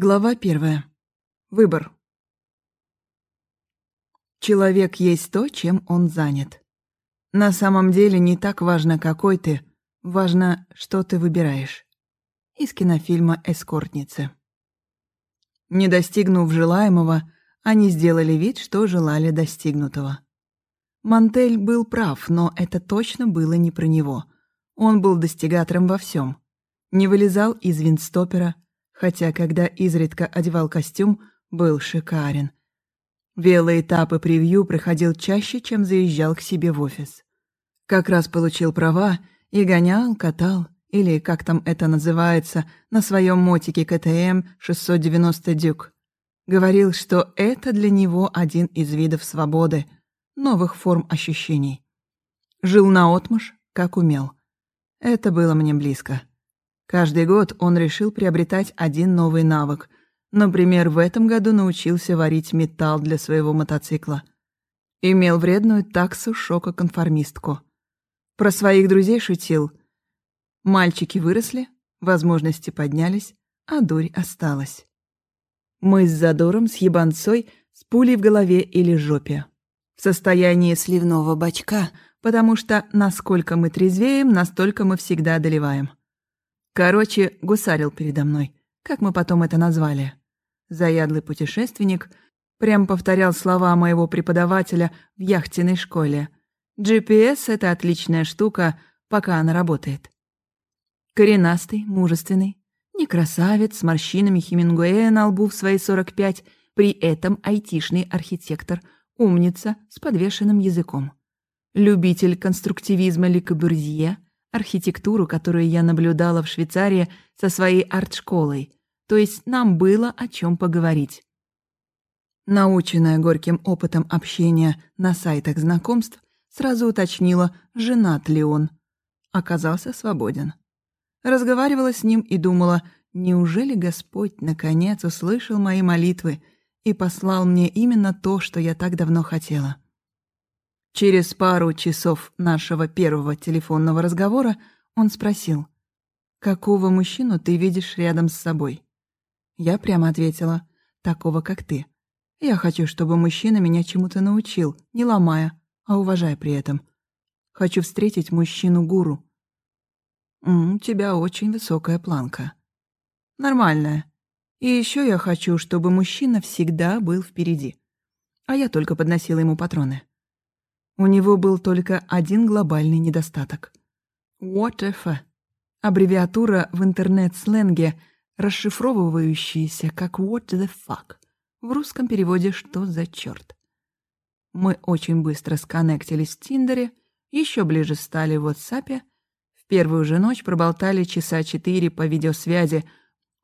Глава первая. Выбор. Человек есть то, чем он занят. На самом деле не так важно, какой ты, важно, что ты выбираешь. Из кинофильма «Эскортницы». Не достигнув желаемого, они сделали вид, что желали достигнутого. Мантель был прав, но это точно было не про него. Он был достигатором во всем. Не вылезал из винстопера, хотя когда изредка одевал костюм, был шикарен. Велоэтапы превью проходил чаще, чем заезжал к себе в офис. Как раз получил права и гонял, катал, или, как там это называется, на своем мотике КТМ 690 Дюк. Говорил, что это для него один из видов свободы, новых форм ощущений. Жил наотмашь, как умел. Это было мне близко. Каждый год он решил приобретать один новый навык. Например, в этом году научился варить металл для своего мотоцикла. Имел вредную таксу шока-конформистку. Про своих друзей шутил. Мальчики выросли, возможности поднялись, а дурь осталась. Мы с задором, с ебанцой, с пулей в голове или жопе. В состоянии сливного бачка, потому что насколько мы трезвеем, настолько мы всегда одолеваем. Короче, гусарил передо мной, как мы потом это назвали. Заядлый путешественник прям повторял слова моего преподавателя в яхтенной школе. GPS — это отличная штука, пока она работает. Коренастый, мужественный, не красавец, с морщинами Хемингуэя на лбу в свои 45, при этом айтишный архитектор, умница с подвешенным языком. Любитель конструктивизма Ли Кабурзье — архитектуру, которую я наблюдала в Швейцарии со своей арт-школой, то есть нам было о чем поговорить. Наученная горьким опытом общения на сайтах знакомств, сразу уточнила, женат ли он. Оказался свободен. Разговаривала с ним и думала, неужели Господь наконец услышал мои молитвы и послал мне именно то, что я так давно хотела. Через пару часов нашего первого телефонного разговора он спросил, «Какого мужчину ты видишь рядом с собой?» Я прямо ответила, «Такого, как ты. Я хочу, чтобы мужчина меня чему-то научил, не ломая, а уважая при этом. Хочу встретить мужчину-гуру». «У тебя очень высокая планка». «Нормальная. И еще я хочу, чтобы мужчина всегда был впереди. А я только подносила ему патроны». У него был только один глобальный недостаток. WTF — аббревиатура в интернет-сленге, расшифровывающаяся как «what the fuck», в русском переводе «что за черт?». Мы очень быстро сконнектились в Тиндере, еще ближе стали в WhatsApp, в первую же ночь проболтали часа четыре по видеосвязи,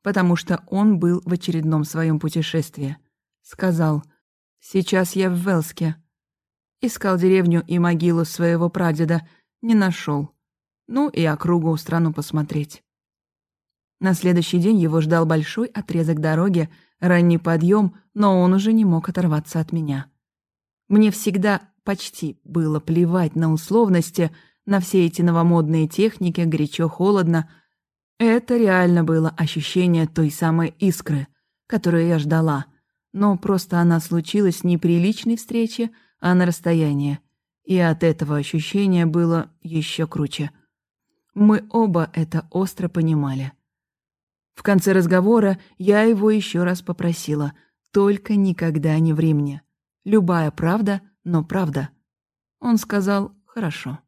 потому что он был в очередном своем путешествии. Сказал, «Сейчас я в Велске, Искал деревню и могилу своего прадеда, не нашел. Ну и округу страну посмотреть. На следующий день его ждал большой отрезок дороги, ранний подъем, но он уже не мог оторваться от меня. Мне всегда почти было плевать на условности, на все эти новомодные техники, горячо-холодно. Это реально было ощущение той самой искры, которую я ждала. Но просто она случилась не при личной встрече, а на расстоянии. И от этого ощущения было еще круче. Мы оба это остро понимали. В конце разговора я его еще раз попросила, только никогда не ври мне. Любая правда, но правда. Он сказал «хорошо».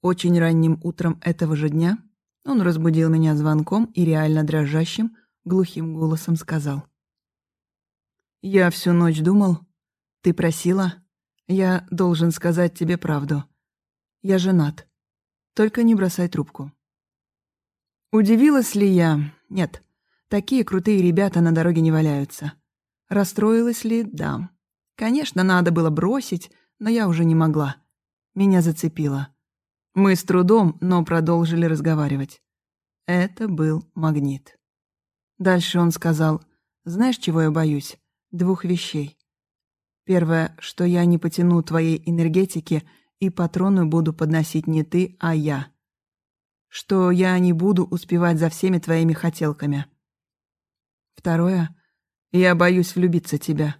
Очень ранним утром этого же дня он разбудил меня звонком и реально дрожащим, глухим голосом сказал. «Я всю ночь думал, «Ты просила? Я должен сказать тебе правду. Я женат. Только не бросай трубку». Удивилась ли я? Нет. Такие крутые ребята на дороге не валяются. Расстроилась ли? Да. Конечно, надо было бросить, но я уже не могла. Меня зацепило. Мы с трудом, но продолжили разговаривать. Это был магнит. Дальше он сказал, «Знаешь, чего я боюсь? Двух вещей. Первое, что я не потяну твоей энергетики, и патроны буду подносить не ты, а я. Что я не буду успевать за всеми твоими хотелками. Второе. Я боюсь влюбиться в тебя.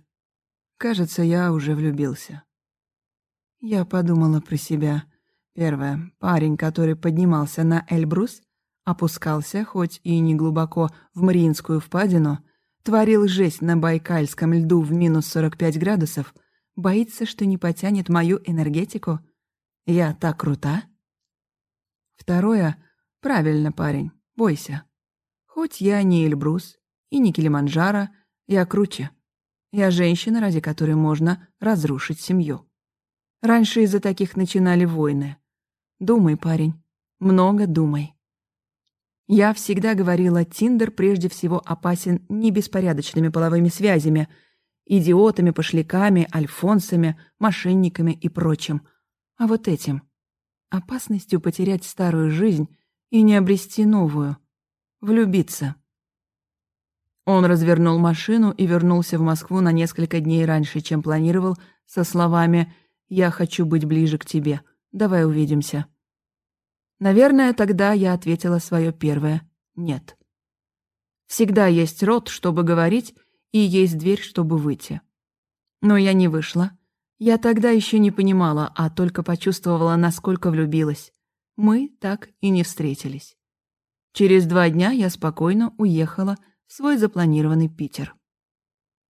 Кажется, я уже влюбился. Я подумала про себя. Первое. Парень, который поднимался на Эльбрус, опускался, хоть и не глубоко, в Мариинскую впадину, творил жесть на Байкальском льду в минус 45 градусов, боится, что не потянет мою энергетику. Я так крута. Второе. Правильно, парень, бойся. Хоть я не Эльбрус и не Килиманджаро, я круче. Я женщина, ради которой можно разрушить семью. Раньше из-за таких начинали войны. Думай, парень, много думай. Я всегда говорила, Тиндер прежде всего опасен не беспорядочными половыми связями, идиотами, пошляками, альфонсами, мошенниками и прочим, а вот этим — опасностью потерять старую жизнь и не обрести новую, влюбиться. Он развернул машину и вернулся в Москву на несколько дней раньше, чем планировал, со словами «Я хочу быть ближе к тебе, давай увидимся». Наверное, тогда я ответила свое первое «нет». Всегда есть рот, чтобы говорить, и есть дверь, чтобы выйти. Но я не вышла. Я тогда еще не понимала, а только почувствовала, насколько влюбилась. Мы так и не встретились. Через два дня я спокойно уехала в свой запланированный Питер.